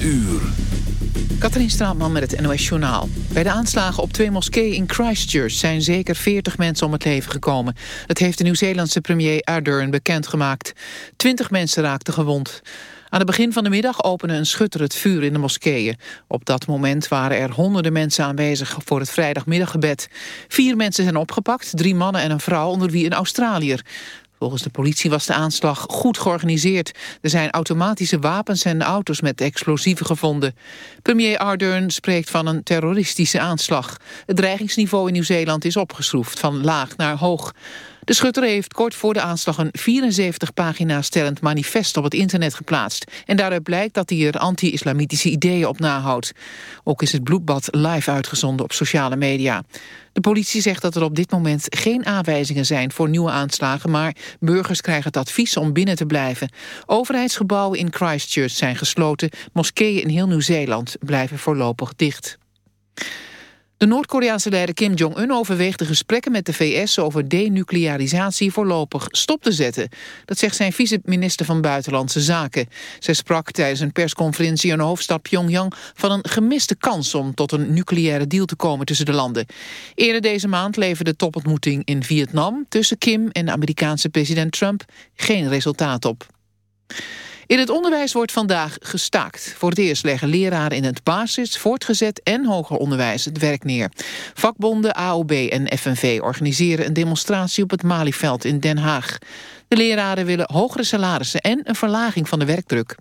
uur. Katrien Straatman met het NOS Journaal. Bij de aanslagen op twee moskeeën in Christchurch... zijn zeker 40 mensen om het leven gekomen. Dat heeft de Nieuw-Zeelandse premier Ardern bekendgemaakt. 20 mensen raakten gewond. Aan het begin van de middag opende een schutter het vuur in de moskeeën. Op dat moment waren er honderden mensen aanwezig voor het vrijdagmiddaggebed. Vier mensen zijn opgepakt, drie mannen en een vrouw, onder wie een Australiër. Volgens de politie was de aanslag goed georganiseerd. Er zijn automatische wapens en auto's met explosieven gevonden. Premier Ardern spreekt van een terroristische aanslag. Het dreigingsniveau in Nieuw-Zeeland is opgeschroefd van laag naar hoog. De schutter heeft kort voor de aanslag een 74 pagina stellend manifest op het internet geplaatst. En daaruit blijkt dat hij er anti-islamitische ideeën op nahoudt. Ook is het bloedbad live uitgezonden op sociale media. De politie zegt dat er op dit moment geen aanwijzingen zijn voor nieuwe aanslagen, maar burgers krijgen het advies om binnen te blijven. Overheidsgebouwen in Christchurch zijn gesloten, moskeeën in heel Nieuw-Zeeland blijven voorlopig dicht. De Noord-Koreaanse leider Kim Jong-un overweegt de gesprekken met de VS over denuclearisatie voorlopig stop te zetten. Dat zegt zijn vice-minister van Buitenlandse Zaken. Zij sprak tijdens een persconferentie in de hoofdstad Pyongyang van een gemiste kans om tot een nucleaire deal te komen tussen de landen. Eerder deze maand leverde de topontmoeting in Vietnam tussen Kim en de Amerikaanse president Trump geen resultaat op. In het onderwijs wordt vandaag gestaakt. Voor het eerst leggen leraren in het basis, voortgezet en hoger onderwijs het werk neer. Vakbonden AOB en FNV organiseren een demonstratie op het Malieveld in Den Haag. De leraren willen hogere salarissen en een verlaging van de werkdruk.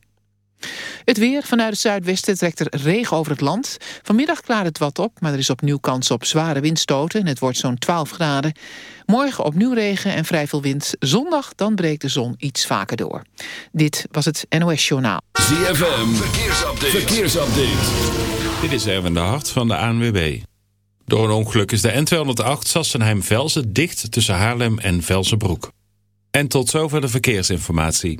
Het weer vanuit het zuidwesten trekt er regen over het land. Vanmiddag klaart het wat op, maar er is opnieuw kans op zware windstoten. Het wordt zo'n 12 graden. Morgen opnieuw regen en vrij veel wind. Zondag dan breekt de zon iets vaker door. Dit was het NOS Journaal. ZFM, verkeersupdate. verkeersupdate. Dit is Erwin de Hart van de ANWB. Door een ongeluk is de N208 Sassenheim-Velsen dicht tussen Haarlem en Velsenbroek. En tot zover de verkeersinformatie.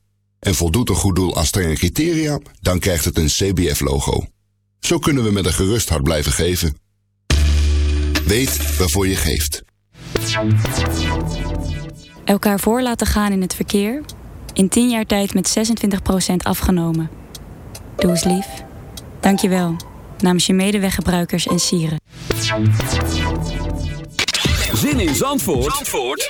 En voldoet een goed doel aan strenge criteria, dan krijgt het een CBF-logo. Zo kunnen we met een gerust hart blijven geven. Weet waarvoor je geeft. Elkaar voor laten gaan in het verkeer. In 10 jaar tijd met 26% afgenomen. Doe eens lief. Dank je wel. Namens je medeweggebruikers en sieren. Zin in Zandvoort, Zandvoort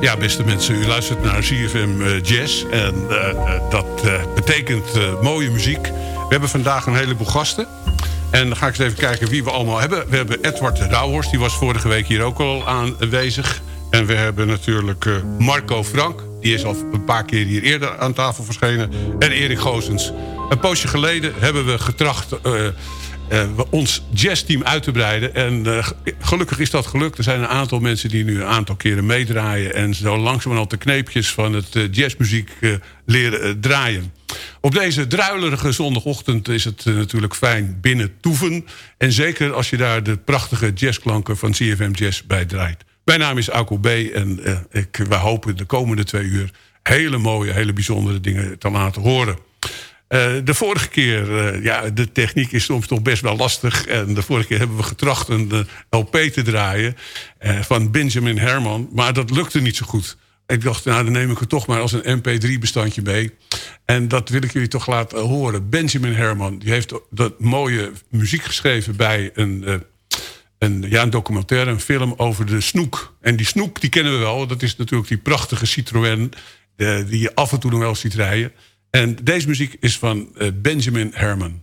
Ja, beste mensen, u luistert naar CFM uh, Jazz. En uh, dat betekent mooie muziek. We hebben vandaag een heleboel gasten. En dan ga ik eens even kijken wie we allemaal hebben. We hebben Edward Rauhorst, die was vorige week hier ook al aanwezig. En we hebben natuurlijk Marco Frank. Die is al een paar keer hier eerder aan tafel verschenen. En Erik Goosens. Een poosje geleden hebben we getracht uh, ons jazzteam uit te breiden. En uh, gelukkig is dat gelukt. Er zijn een aantal mensen die nu een aantal keren meedraaien... en zo langzamerhand de kneepjes van het uh, jazzmuziek leren draaien. Op deze druilerige zondagochtend is het natuurlijk fijn binnen toeven. En zeker als je daar de prachtige jazzklanken van CFM Jazz bij draait. Mijn naam is Alko B. en ik, wij hopen de komende twee uur... hele mooie, hele bijzondere dingen te laten horen. Uh, de vorige keer, uh, ja, de techniek is soms toch best wel lastig. En de vorige keer hebben we getracht een uh, LP te draaien van Benjamin Herman. Maar dat lukte niet zo goed. Ik dacht, nou dan neem ik het toch maar als een mp3-bestandje mee. En dat wil ik jullie toch laten horen. Benjamin Herman, die heeft dat mooie muziek geschreven bij een, een, ja, een documentaire, een film over de snoek. En die snoek, die kennen we wel. Dat is natuurlijk die prachtige Citroën die je af en toe nog wel ziet rijden. En deze muziek is van uh, Benjamin Herman.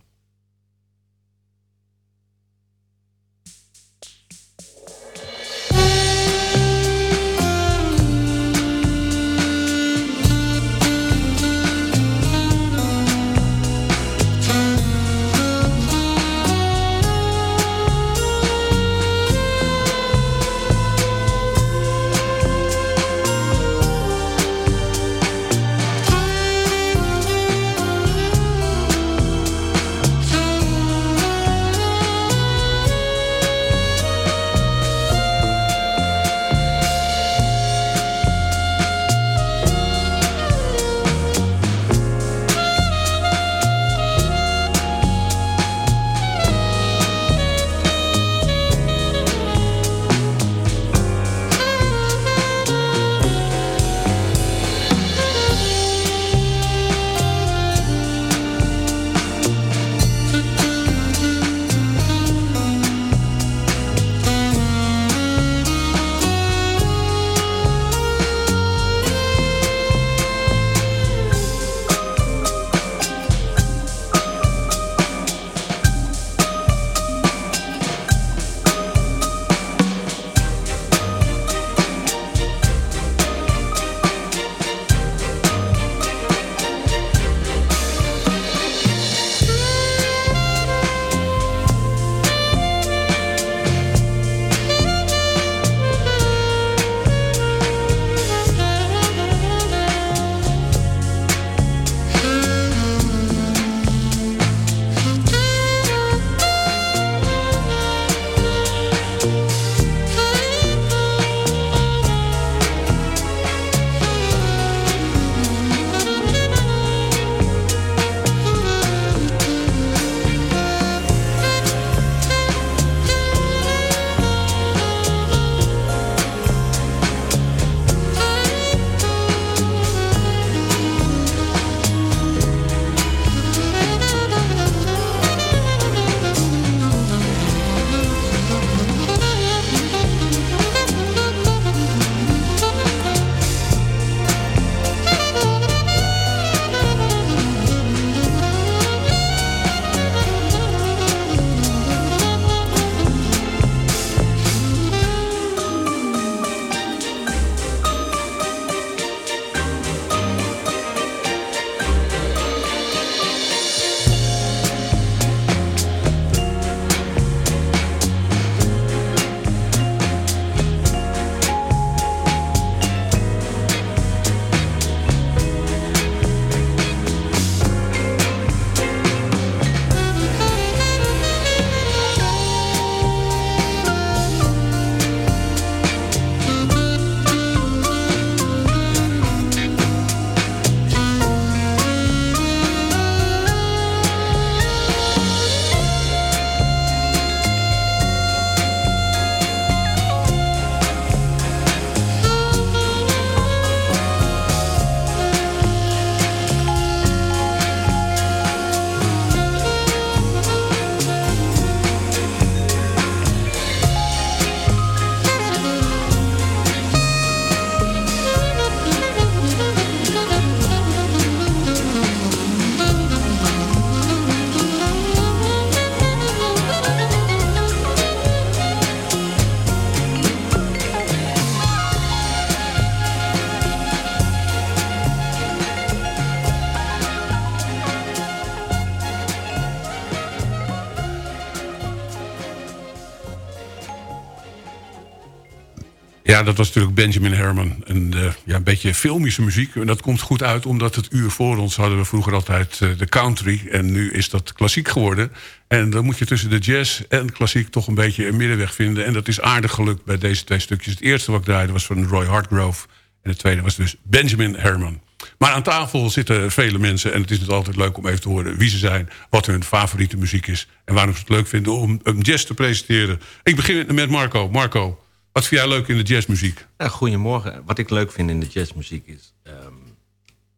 Ja, dat was natuurlijk Benjamin Herman. Een, uh, ja, een beetje filmische muziek. En dat komt goed uit, omdat het uur voor ons hadden we vroeger altijd uh, de country. En nu is dat klassiek geworden. En dan moet je tussen de jazz en klassiek toch een beetje een middenweg vinden. En dat is aardig gelukt bij deze twee stukjes. Het eerste wat ik draaide was van Roy Hartgrove. En het tweede was dus Benjamin Herman. Maar aan tafel zitten vele mensen. En het is altijd leuk om even te horen wie ze zijn. Wat hun favoriete muziek is. En waarom ze het leuk vinden om een jazz te presenteren. Ik begin met Marco. Marco, wat vind jij leuk in de jazzmuziek? Nou, goedemorgen. Wat ik leuk vind in de jazzmuziek is um,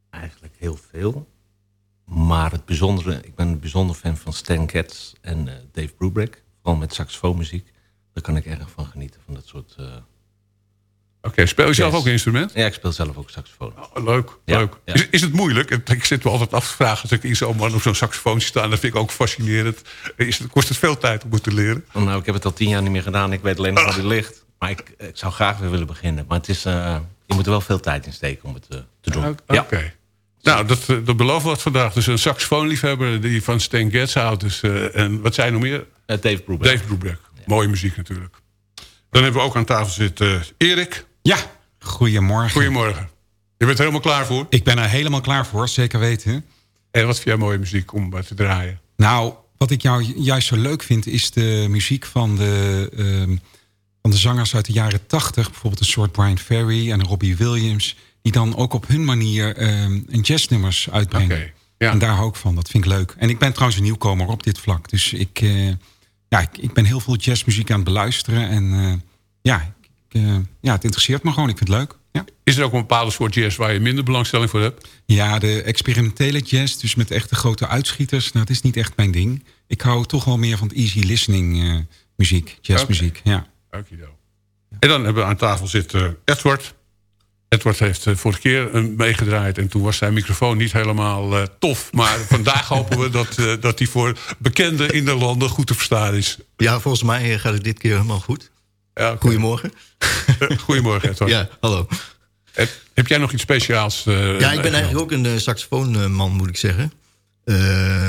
eigenlijk heel veel. Maar het bijzondere, ik ben een bijzonder fan van Stan Getz en uh, Dave Brubeck. Vooral met saxofoonmuziek. Daar kan ik erg van genieten, van dat soort... Uh, Oké, okay, speel je zelf ook een instrument? Ja, ik speel zelf ook saxofoon. Oh, leuk, ja, leuk. Ja. Is, is, het moeilijk? Ik zit me altijd af te vragen... als ik in zo'n man op zo'n saxofoon staan... dat vind ik ook fascinerend. Is het, kost het veel tijd om het te leren? Oh, nou, ik heb het al tien jaar niet meer gedaan. Ik weet alleen nog waar het ligt. Maar ik, ik, zou graag weer willen beginnen. Maar het is, uh, je moet er wel veel tijd in steken om het uh, te doen. Oké. Okay. Ja. Nou, dat, dat beloven we wat vandaag. Dus een saxofoonliefhebber die van Stan Getz houdt. Dus, uh, en wat zijn nog meer? Dave Brubeck. Dave Brubeck. Ja. Mooie muziek natuurlijk. Dan hebben we ook aan tafel zitten Erik. Ja, goedemorgen. Goedemorgen. Je bent er helemaal klaar voor? Ik ben er helemaal klaar voor, zeker weten. En wat vind jij mooie muziek om te draaien? Nou, wat ik jou juist zo leuk vind... is de muziek van de... Van de zangers uit de jaren tachtig. Bijvoorbeeld een soort Brian Ferry en Robbie Williams. Die dan ook op hun manier um, een jazznummers uitbrengen. Okay, ja. En daar hou ik van. Dat vind ik leuk. En ik ben trouwens een nieuwkomer op dit vlak. Dus ik, uh, ja, ik, ik, ben heel veel jazzmuziek aan het beluisteren. En uh, ja, ik, uh, ja, het interesseert me gewoon. Ik vind het leuk. Ja. Is er ook een bepaalde soort jazz waar je minder belangstelling voor hebt? Ja, de experimentele jazz, dus met echte grote uitschieters. Nou, dat is niet echt mijn ding. Ik hou toch wel meer van het easy listening muziek, jazzmuziek. Okay. Ja. Dankjewel. En dan hebben we aan tafel zitten Edward. Edward heeft uh, vorige keer meegedraaid en toen was zijn microfoon niet helemaal uh, tof. Maar vandaag hopen we dat, uh, dat die voor bekenden in de landen goed te verstaan is. Ja, volgens mij gaat het dit keer helemaal goed. Ja, okay. Goedemorgen. Goedemorgen Edward. Ja, hallo. Heb, heb jij nog iets speciaals? ja, ik ben eigenlijk ook een saxofoonman moet ik zeggen.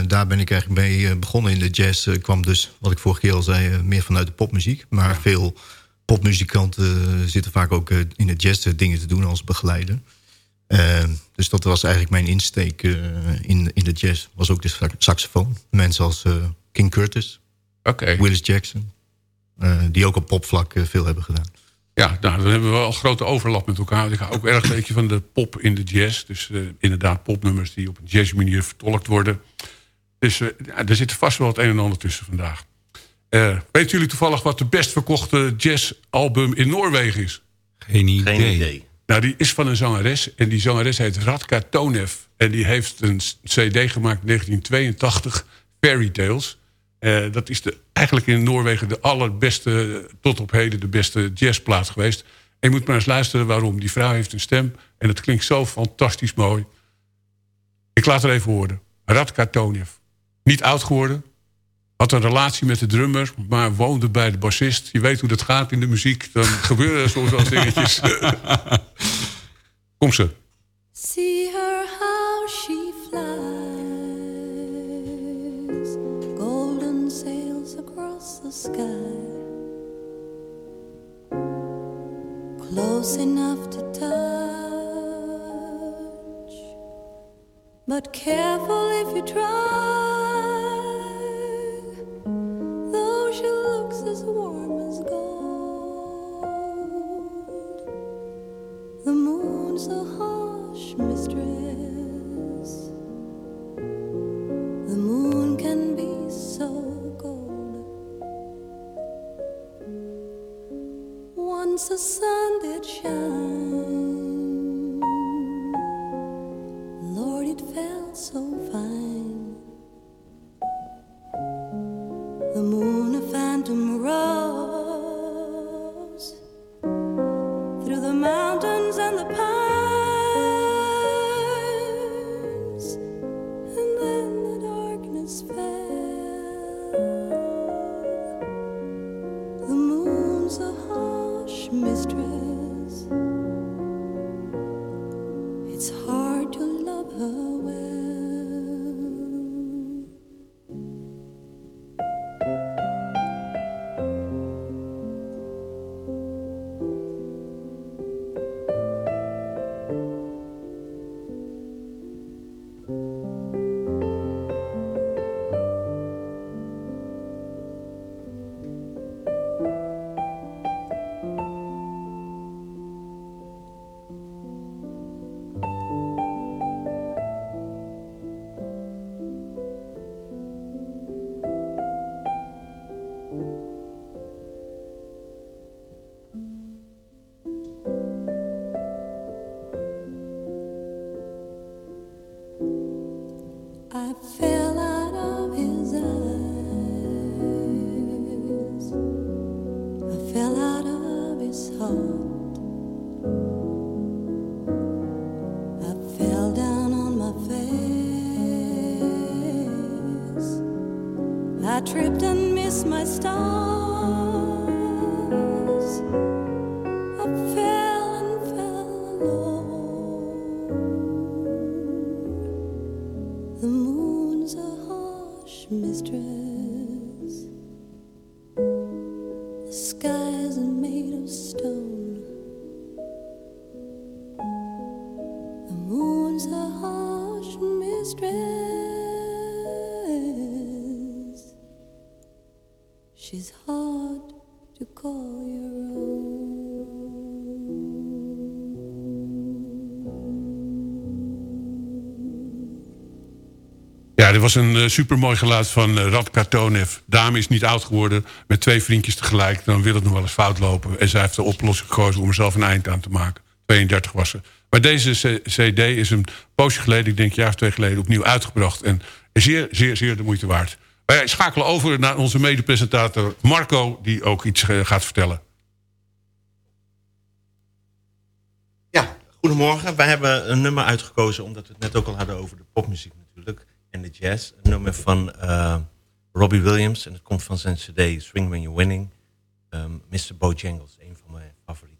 Daar ben ik eigenlijk mee begonnen in de jazz. kwam dus, wat ik vorige keer al zei, meer vanuit de popmuziek. Maar veel popmuzikanten zitten vaak ook in de jazz dingen te doen als begeleider. Dus dat was eigenlijk mijn insteek in, in de jazz. Was ook de saxofoon. Mensen als King Curtis, okay. Willis Jackson. die ook op popvlak veel hebben gedaan. Ja, nou, dan hebben we wel een grote overlap met elkaar. Ik ga ook erg een beetje van de pop in de jazz. Dus inderdaad popnummers die op een jazz manier vertolkt worden. Dus ja, er zit vast wel het een en ander tussen vandaag. Uh, weten jullie toevallig wat de best verkochte jazzalbum in Noorwegen is? Geen idee. Geen idee. Nou, die is van een zangeres. En die zangeres heet Radka Tonev. En die heeft een cd gemaakt in 1982, Fairy Tales. Uh, dat is de, eigenlijk in Noorwegen de allerbeste, tot op heden de beste jazzplaat geweest. En je moet maar eens luisteren waarom. Die vrouw heeft een stem en het klinkt zo fantastisch mooi. Ik laat er even horen. Radka Tonev. Niet oud geworden, had een relatie met de drummer, maar woonde bij de bassist. Je weet hoe dat gaat in de muziek. Dan gebeuren er soms wel dingetjes. Kom ze. See her how she flies sky Close enough to touch But careful if you try though she looks as warm as gold. The moon's a harsh mistress. The moon can be so Once the sun did shine, Ja, dit was een uh, supermooi geluid van uh, Radka Tonev. Dame is niet oud geworden met twee vriendjes tegelijk. Dan wil het nog wel eens fout lopen. En zij heeft de oplossing gekozen om er zelf een eind aan te maken. 32 was ze. Maar deze cd is een poosje geleden, ik denk een jaar of twee geleden... opnieuw uitgebracht. En zeer, zeer, zeer de moeite waard. Wij schakelen over naar onze medepresentator Marco... die ook iets uh, gaat vertellen. Ja, goedemorgen. Wij hebben een nummer uitgekozen... omdat we het net ook al hadden over de popmuziek natuurlijk... en de jazz. Een nummer van uh, Robbie Williams. En het komt van zijn cd Swing When You're Winning. Um, Mr. Bojangles, een van mijn favoriete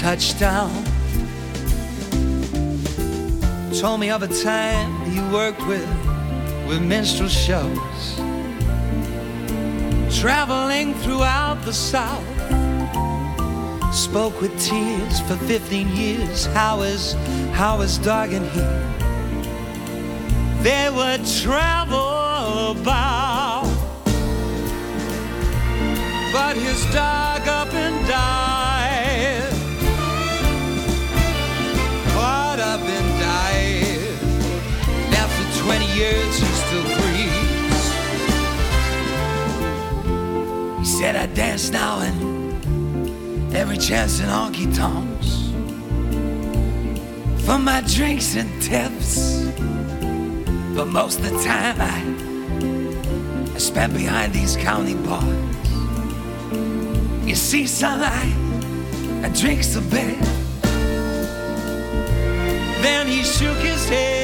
touch down. Told me of a time he worked with with minstrel shows, traveling throughout the South. Spoke with tears for 15 years. How is how is Dog and he? They would travel about, but his dog After 20 years, he still breathes. He said, I dance now and every chance in honky tonks for my drinks and tips. But most of the time I, I spend behind these county bars. You see, sunlight, I drinks a bit. Then he shook his head.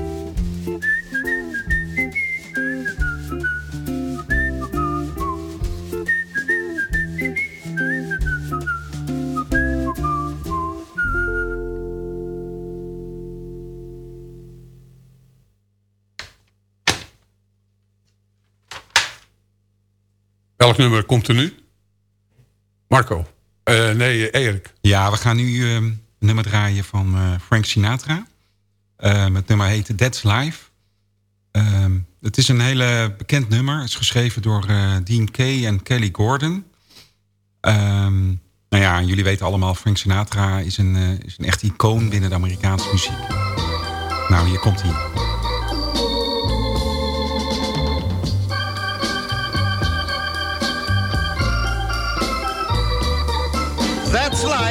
Welk nummer komt er nu? Marco. Uh, nee, Erik. Ja, we gaan nu een nummer draaien van uh, Frank Sinatra. het nummer heet That's Life. Ehm, het is een hele bekend nummer. Het is geschreven door Dean Kay en Kelly Gordon. Um, nou ja, jullie weten allemaal... Frank Sinatra is een, is een echt icoon binnen de Amerikaanse muziek. Nou, hier komt hij.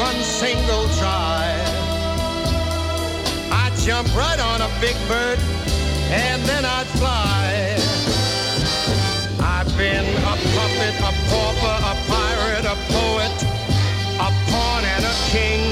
one single try, I'd jump right on a big bird and then I'd fly. I've been a puppet, a pauper, a pirate, a poet, a pawn and a king.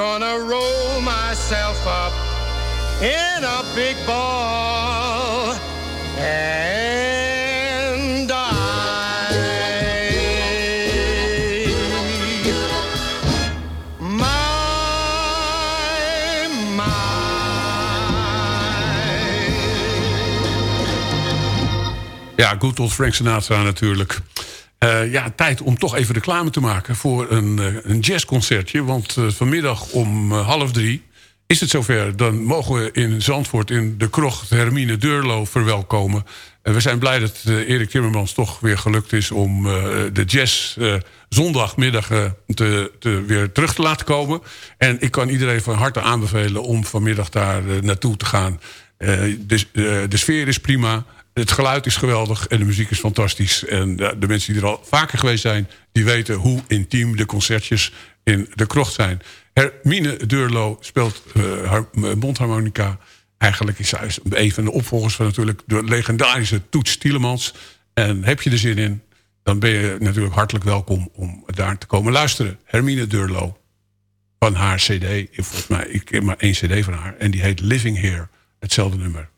Gonna roll myself up in a big ball and die. My, Ja, good old Frank Sinatra natuurlijk. Eh, ja, tijd om toch even reclame te maken voor een, eh, een jazzconcertje. Want eh, vanmiddag om half drie is het zover. Dan mogen we in Zandvoort in de krocht Hermine Deurlo verwelkomen. En we zijn blij dat Erik Timmermans toch weer gelukt is... om de jazz zondagmiddag te, te, weer terug te laten komen. En ik kan iedereen van harte aanbevelen om vanmiddag daar naartoe te gaan. De sfeer is prima. Het geluid is geweldig en de muziek is fantastisch. En de, mensen die er al vaker geweest zijn... die weten hoe intiem de concertjes in de krocht zijn. Hermine Deurlo speelt har- mondharmonica. Eigenlijk is zij een van de opvolgers van natuurlijk... de legendarische Toets Tielemans. En heb je er zin in, dan ben je natuurlijk hartelijk welkom... om daar te komen luisteren. Hermine Deurlo van haar cd. Volgens mij, ik heb maar één cd van haar. En die heet Living Here. Hetzelfde nummer.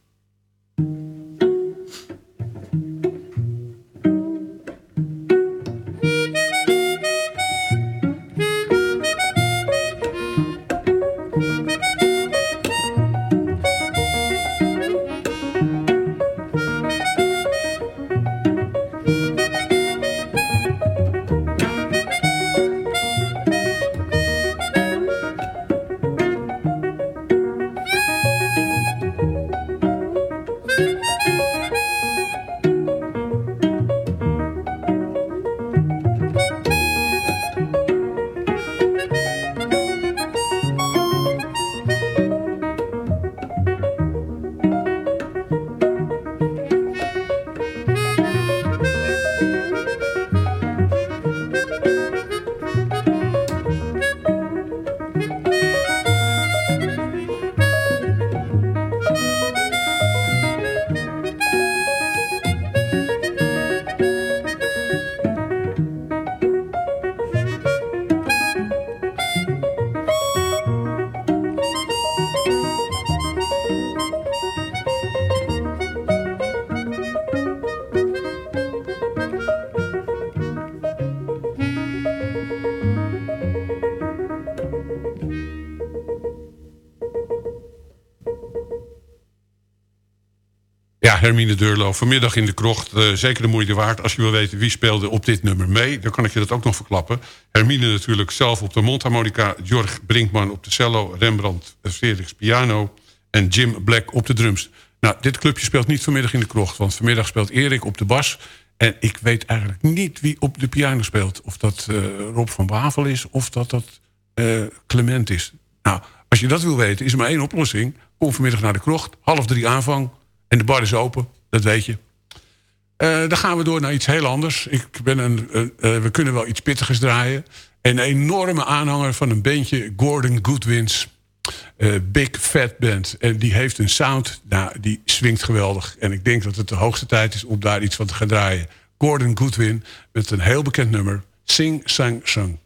Hermine Deurlo, vanmiddag in de krocht. Uh, zeker de moeite waard. Als je wil weten wie speelde op dit nummer mee... dan kan ik je dat ook nog verklappen. Hermine natuurlijk zelf op de mondharmonica... Jorg Brinkman op de cello... Rembrandt Felix piano... en Jim Black op de drums. Nou, dit clubje speelt niet vanmiddag in de krocht... want vanmiddag speelt Erik op de bas... en ik weet eigenlijk niet wie op de piano speelt. Of dat uh, Rob van Bavel is... of dat dat Clement is. Nou, als je dat wil weten, is er maar één oplossing. Kom vanmiddag naar de krocht, half drie aanvang... En de bar is open, dat weet je. Uh, dan gaan we door naar iets heel anders. Ik ben een, uh, we kunnen wel iets pittigers draaien. Een enorme aanhanger van een bandje, Gordon Goodwins. Uh, Big Fat Band. En die heeft een sound, nou, die swingt geweldig. En ik denk dat het de hoogste tijd is om daar iets van te gaan draaien. Gordon Goodwin met een heel bekend nummer. Sing, Sang, Sung.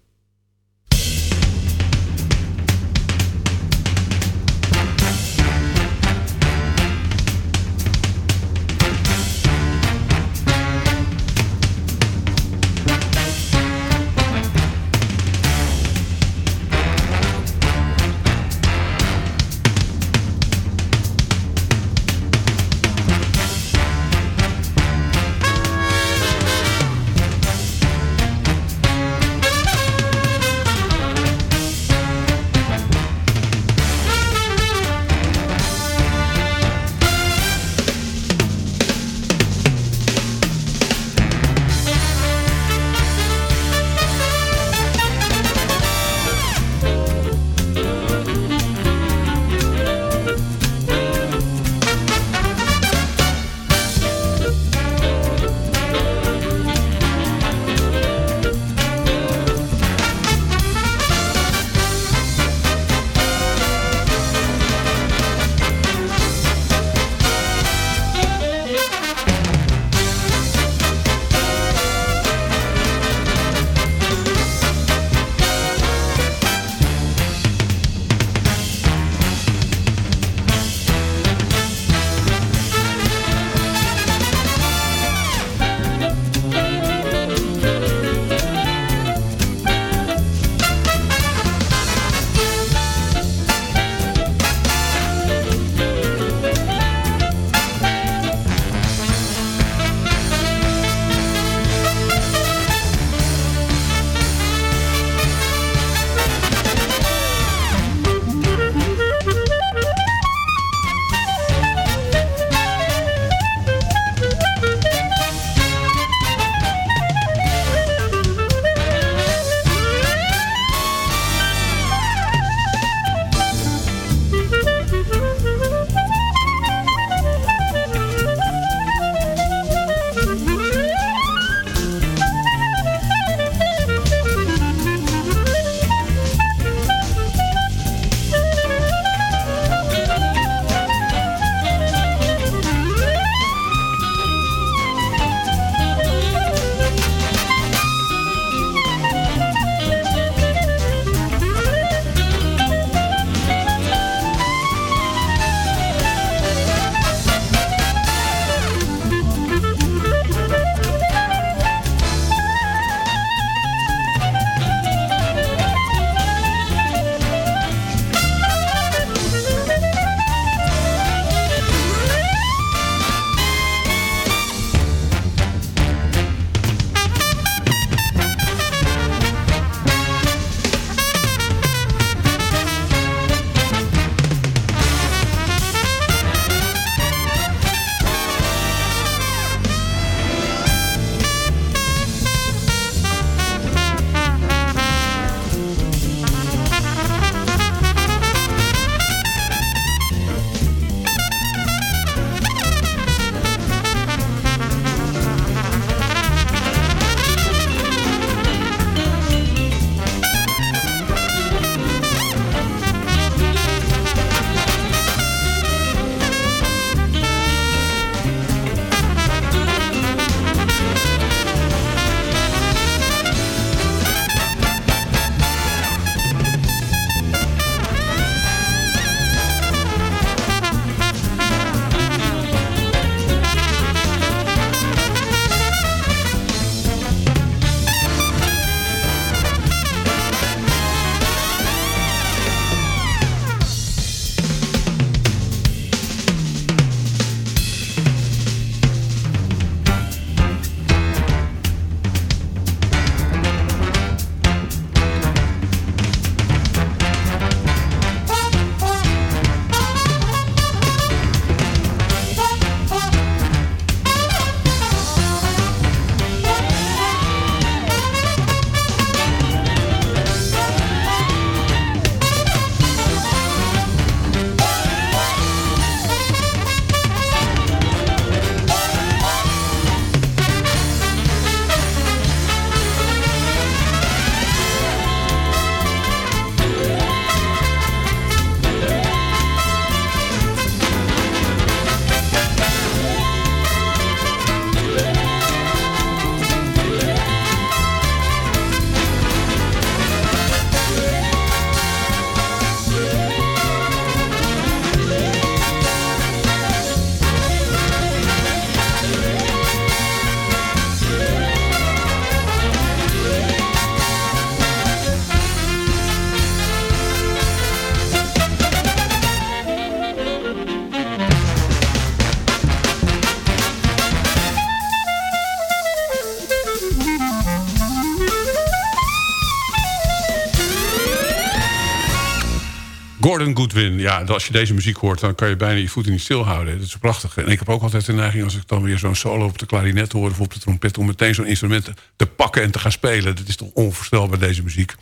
Gordon Goodwin, ja, als je deze muziek hoort... dan kan je bijna je voeten niet stilhouden. Dat is prachtig. En ik heb ook altijd de neiging... als ik dan weer zo'n solo op de klarinet hoor... of op de trompet... om meteen zo'n instrument te pakken en te gaan spelen. Dat is toch onvoorstelbaar, deze muziek.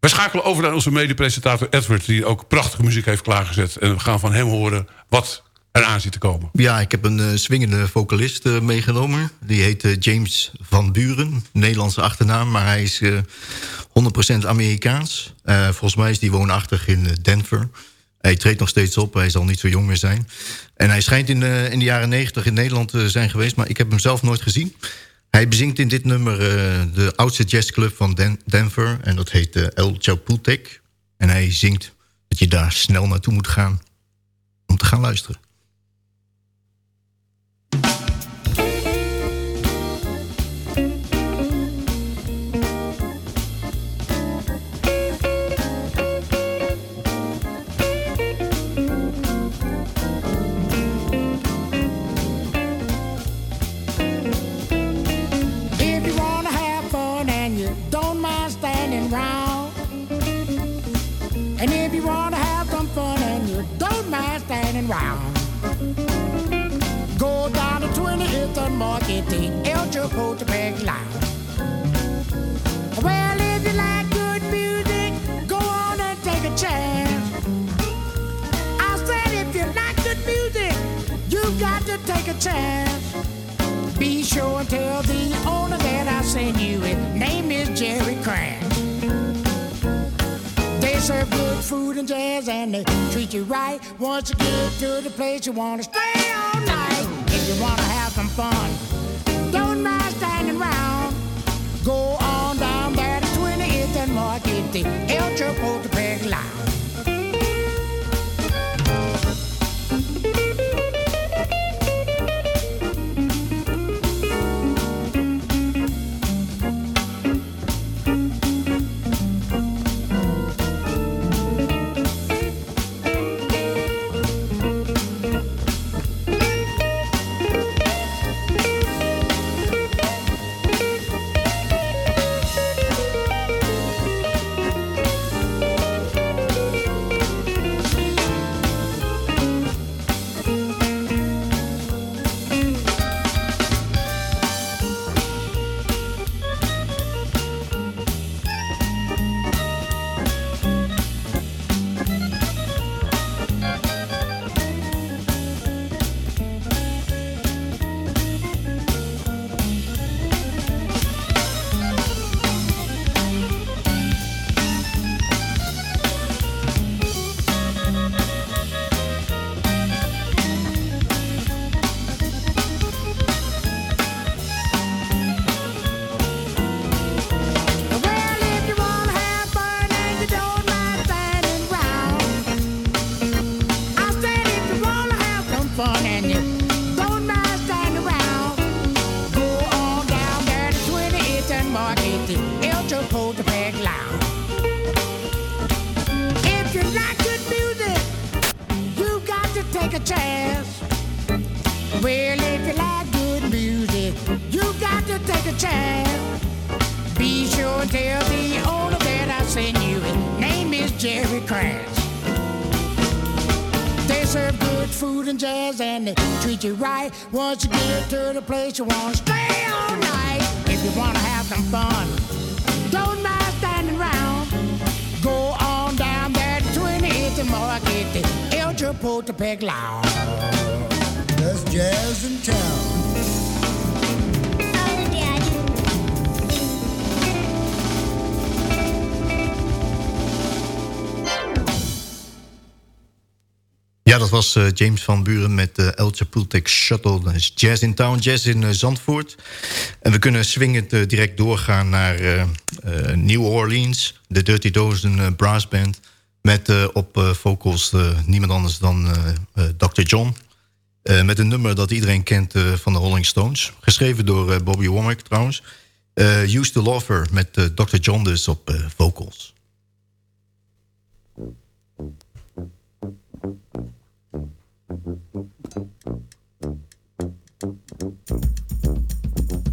We schakelen over naar onze mede-presentator Edward... die ook prachtige muziek heeft klaargezet. En we gaan van hem horen wat eraan zit te komen. Ja, ik heb een uh, swingende vocalist uh, meegenomen. Die heet uh, James Van Buren. Nederlandse achternaam, maar hij is 100% Amerikaans. volgens mij is hij woonachtig in Denver. Hij treedt nog steeds op, hij zal niet zo jong meer zijn. En hij schijnt in, in de jaren 90 in Nederland te zijn geweest... maar ik heb hem zelf nooit gezien. Hij bezingt in dit nummer de oudste jazzclub van Den Denver... en dat heet El Chapultec. En hij zingt dat je daar snel naartoe moet gaan om te gaan luisteren. Well, if you like good music, go on and take a chance. I said if you like good music, you've got to take a chance. Be sure and tell the owner that I sent you. His name is Jerry Krantz. They serve good food and jazz and they treat you right. Once you get to the place, you wanna stay all night. If you wanna have some fun, Market, the El Chapultepec Lounge. Once you get to the place you want to stay all night. If you want to have some fun, don't mind standing around. Go on down there to 28th and Market, El Chapultepec Lounge. There's jazz in town. Ja, dat was uh, James van Buren met uh, El Chapultec Shuttle. Dat is Jazz in Town, Jazz in uh, Zandvoort. En we kunnen swingend direct doorgaan naar New Orleans. De Dirty Dozen Brass Band. Met op vocals niemand anders dan Dr. John. met een nummer dat iedereen kent van de Rolling Stones. Geschreven door Bobby Womack trouwens. Used to Love Her met Dr. John dus op vocals. lover, Thank you.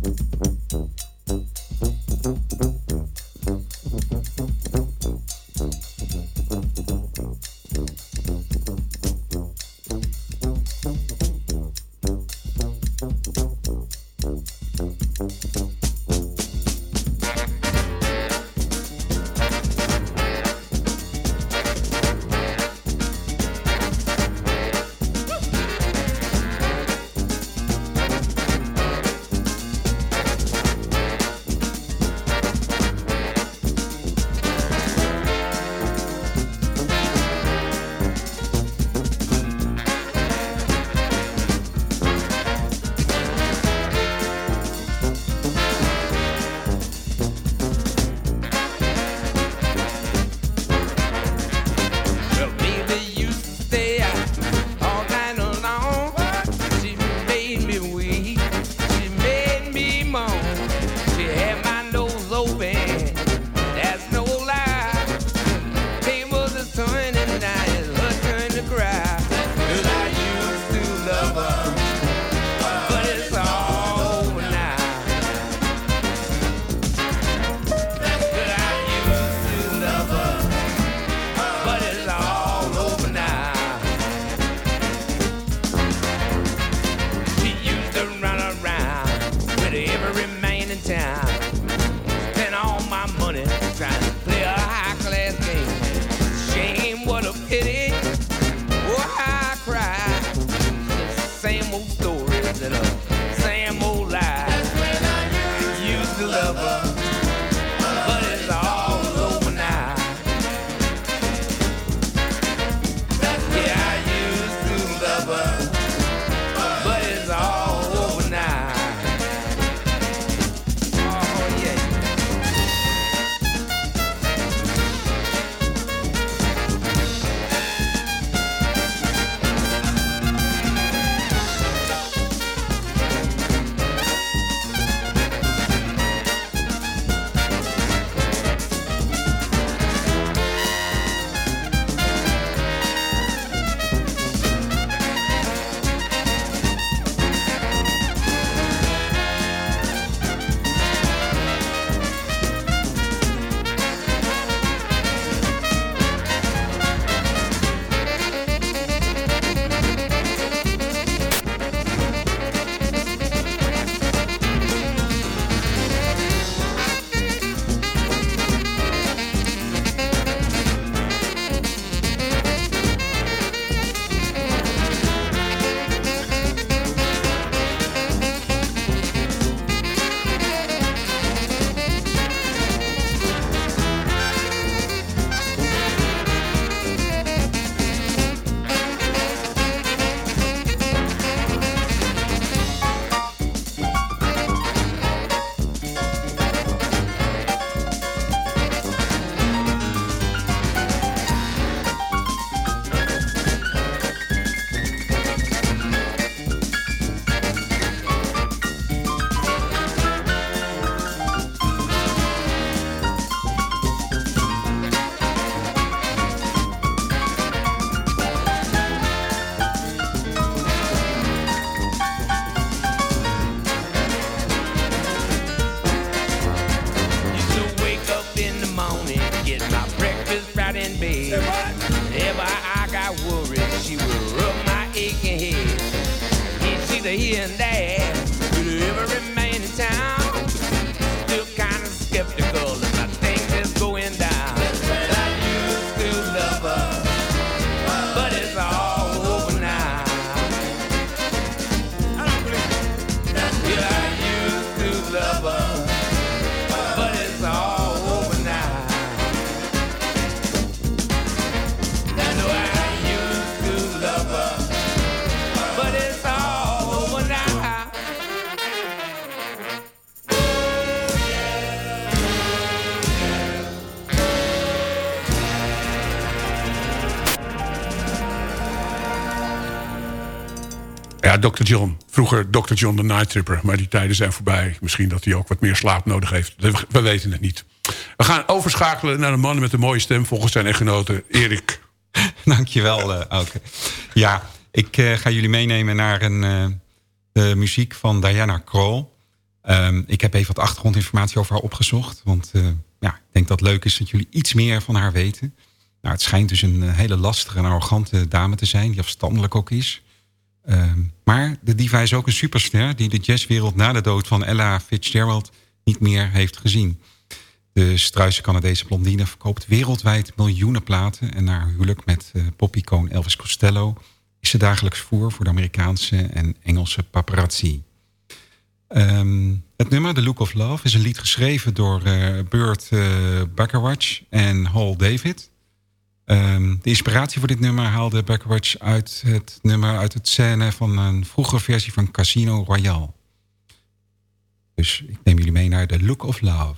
Ja, Dr. John. Vroeger Dr. John de Night Tripper. Maar die tijden zijn voorbij. Misschien dat hij ook wat meer slaap nodig heeft. We, we weten het niet. We gaan overschakelen naar een man met een mooie stem... volgens zijn echtgenote Erik. Dankjewel, uh, Auke. Ja, ik uh, ga jullie meenemen naar een, uh, de muziek van Diana Krall. Um, ik heb even wat achtergrondinformatie over haar opgezocht. Want ja, ik denk dat het leuk is dat jullie iets meer van haar weten. Nou, het schijnt dus een hele lastige en arrogante dame te zijn... die afstandelijk ook is... Um, maar de diva is ook een superster die de jazzwereld na de dood van Ella Fitzgerald niet meer heeft gezien. De struise Canadese blondine verkoopt wereldwijd miljoenen platen... en na haar huwelijk met uh, popicoon Elvis Costello... is ze dagelijks voer voor de Amerikaanse en Engelse paparazzi. Um, het nummer The Look of Love is een lied geschreven door uh, Burt uh, en Hall David... Um, de inspiratie voor dit nummer haalde Backwatch uit het nummer uit het scène van een vroegere versie van Casino Royale. Dus ik neem jullie mee naar The Look of Love.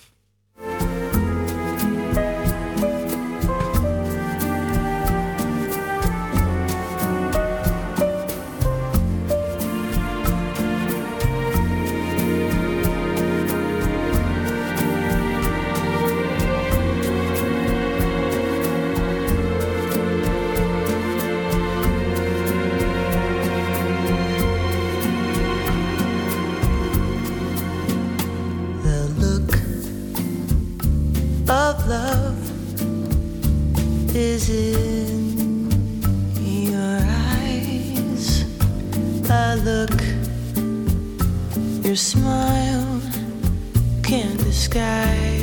Your eyes, a look, your smile can't disguise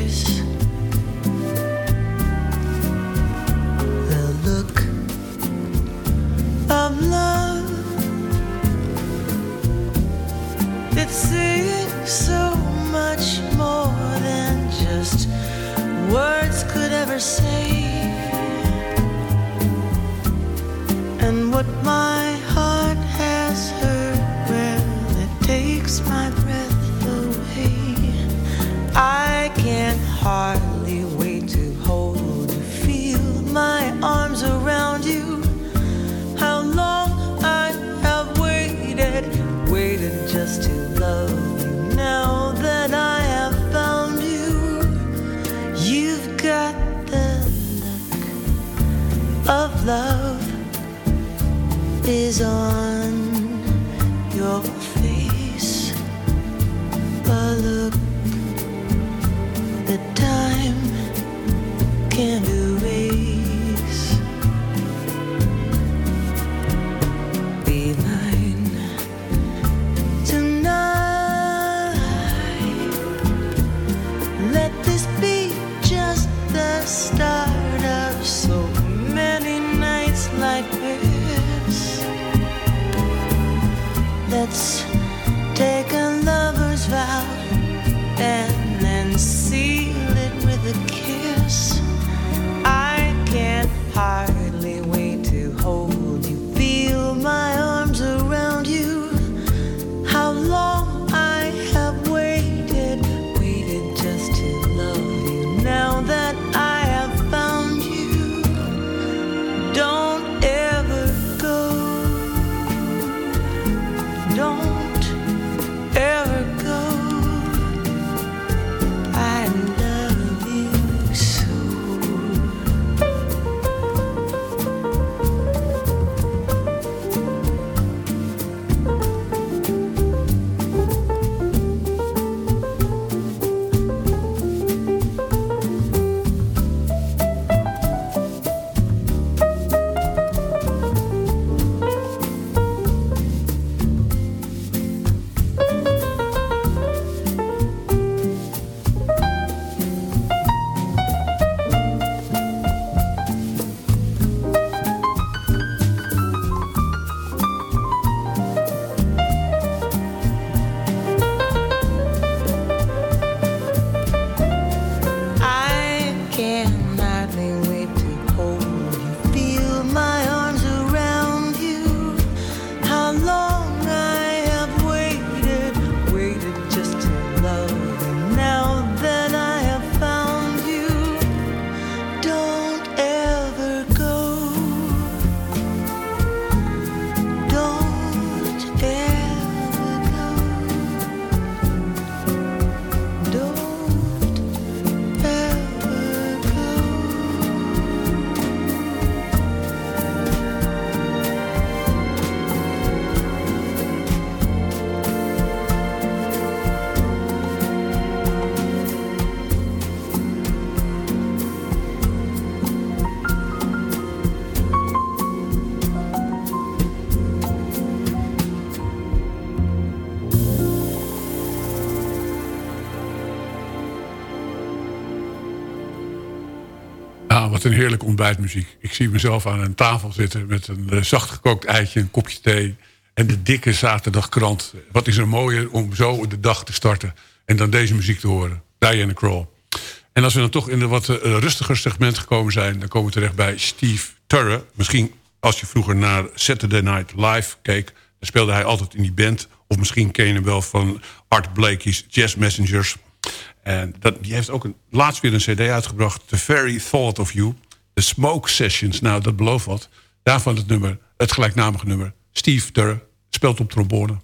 Wat een heerlijke ontbijtmuziek. Ik zie mezelf aan een tafel zitten met een eh, zacht gekookt eitje, een kopje thee en de dikke zaterdagkrant. Wat is er mooier om zo de dag te starten en dan deze muziek te horen. Diana Kroll. En als we dan toch in een wat eh, rustiger segment gekomen zijn... dan komen we terecht bij Steve Turre. Misschien als je vroeger naar Saturday Night Live keek... dan speelde hij altijd in die band. Of misschien ken je hem wel van Art Blakey's Jazz Messengers. En dat, die heeft ook een, laatst weer een cd uitgebracht. The Very Thought of You. The Smoke Sessions. Nou, dat belooft wat. Daarvan het nummer, het gelijknamige nummer. Steve Turre speelt op trombone.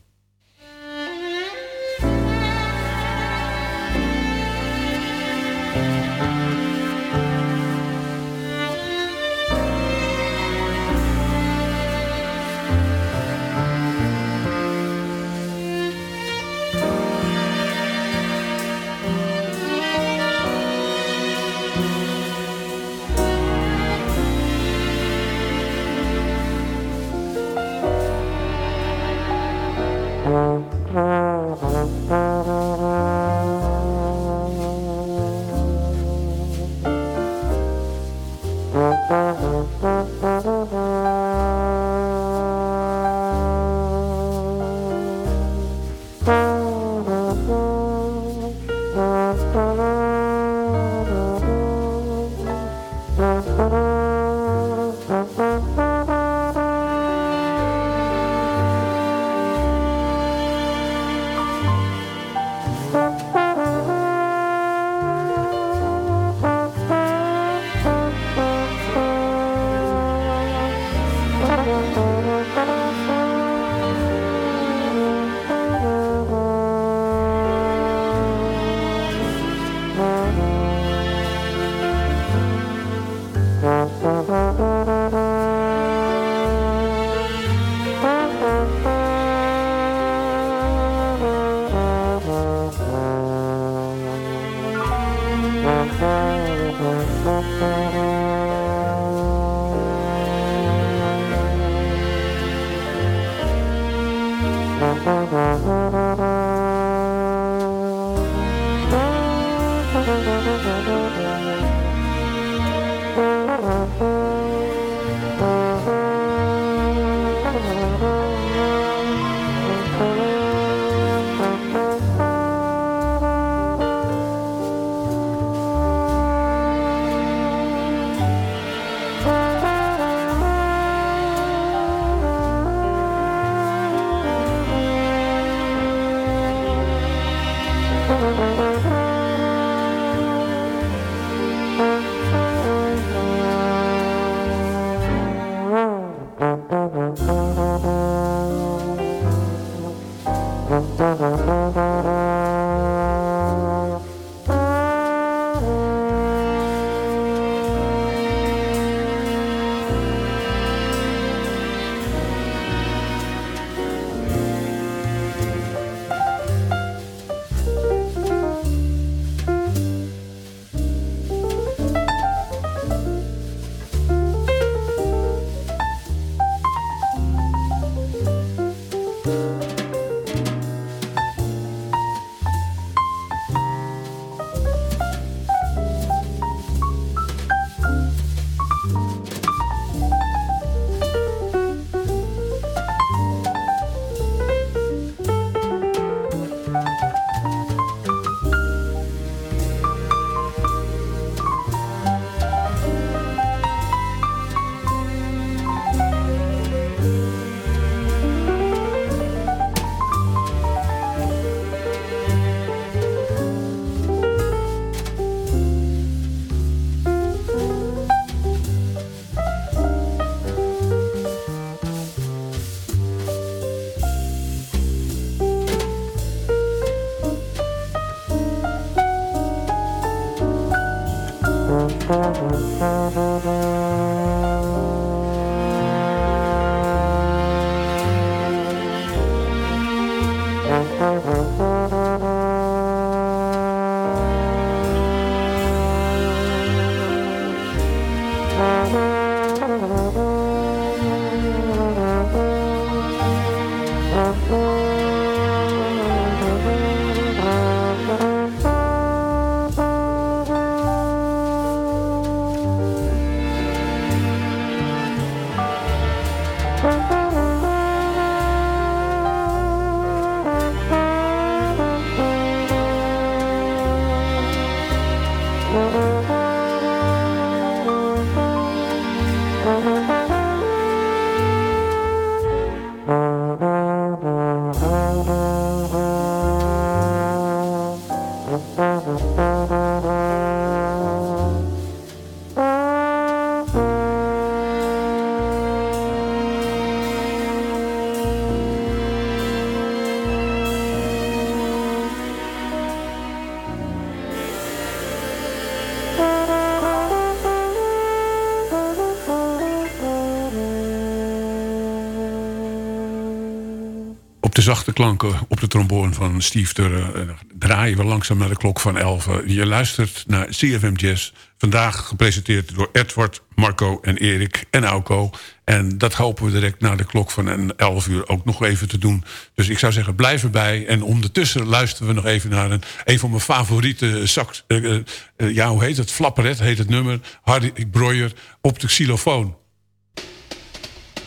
zachte klanken op de trombone van Steve Turre eh, draaien we langzaam naar de klok van 11. Je luistert naar CFM Jazz. Vandaag gepresenteerd door Edward, Marco en Erik en Auko. En dat hopen we direct na de klok van 11 uur ook nog even te doen. Dus ik zou zeggen, blijf erbij. En ondertussen luisteren we nog even naar een, een van mijn favoriete sax... eh, eh, ja, hoe heet het? Flapperet heet het nummer. Hardy Breuer op de xylofoon.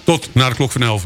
Tot na de klok van 11